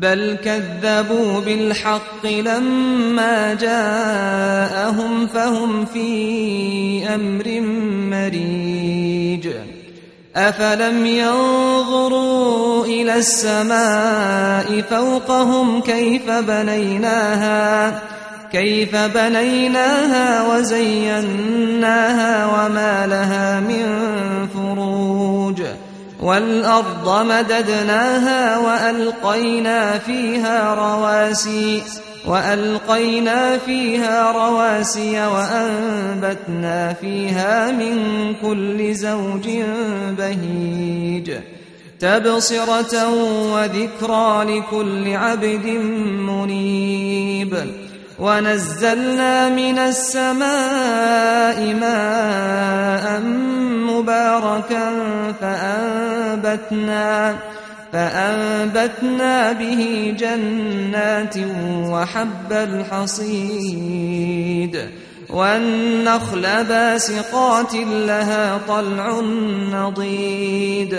بل كذبوا بالحق لما جاءهم فهم في أمر مريج. أفلم ينظروا إلى السماء فوقهم كيف بنيناها كيف بنيناها وزيناها وما لها من فروج. والأرض مددناها وألقينا فيها رواسي، وألقينا فيها رواسي وأنبتنا فيها من كل زوج بهيج. تبصرة وذكرى لكل عبد منيب. ونزلنا من السماء ماء مباركا فأنبتنا فأنبتنا به جنات وحب الحصيد والنخل باسقات لها طلع نضيد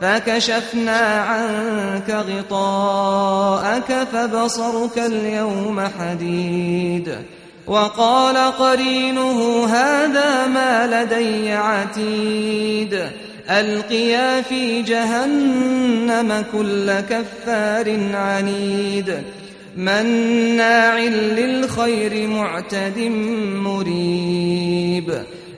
فكشفنا عنك غطاءك فبصرك اليوم حديد وقال قرينه هذا ما لدي عتيد ألقيا في جهنم كل كفار عنيد مناع للخير معتد مريب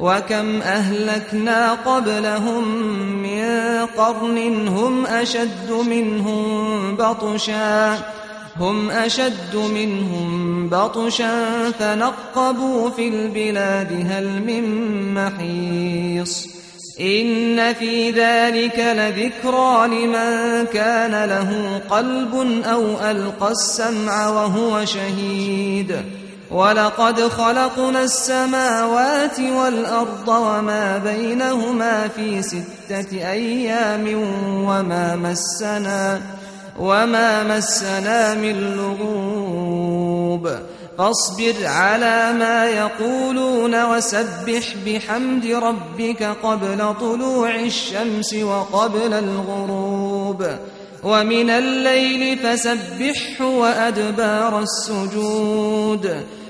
وكم أهلكنا قبلهم من قرن هم أشد منهم بطشا هم أشد منهم بطشا فنقبوا في البلاد هل من محيص إن في ذلك لذكرى لمن كان له قلب أو ألقى السمع وهو شهيد ولقد خلقنا السماوات والأرض وما بينهما في ستة أيام وما مسنا وما مسنا من لغوب. فاصبر على ما يقولون وسبح بحمد ربك قبل طلوع الشمس وقبل الغروب. ومن الليل فسبحه وأدبار السجود.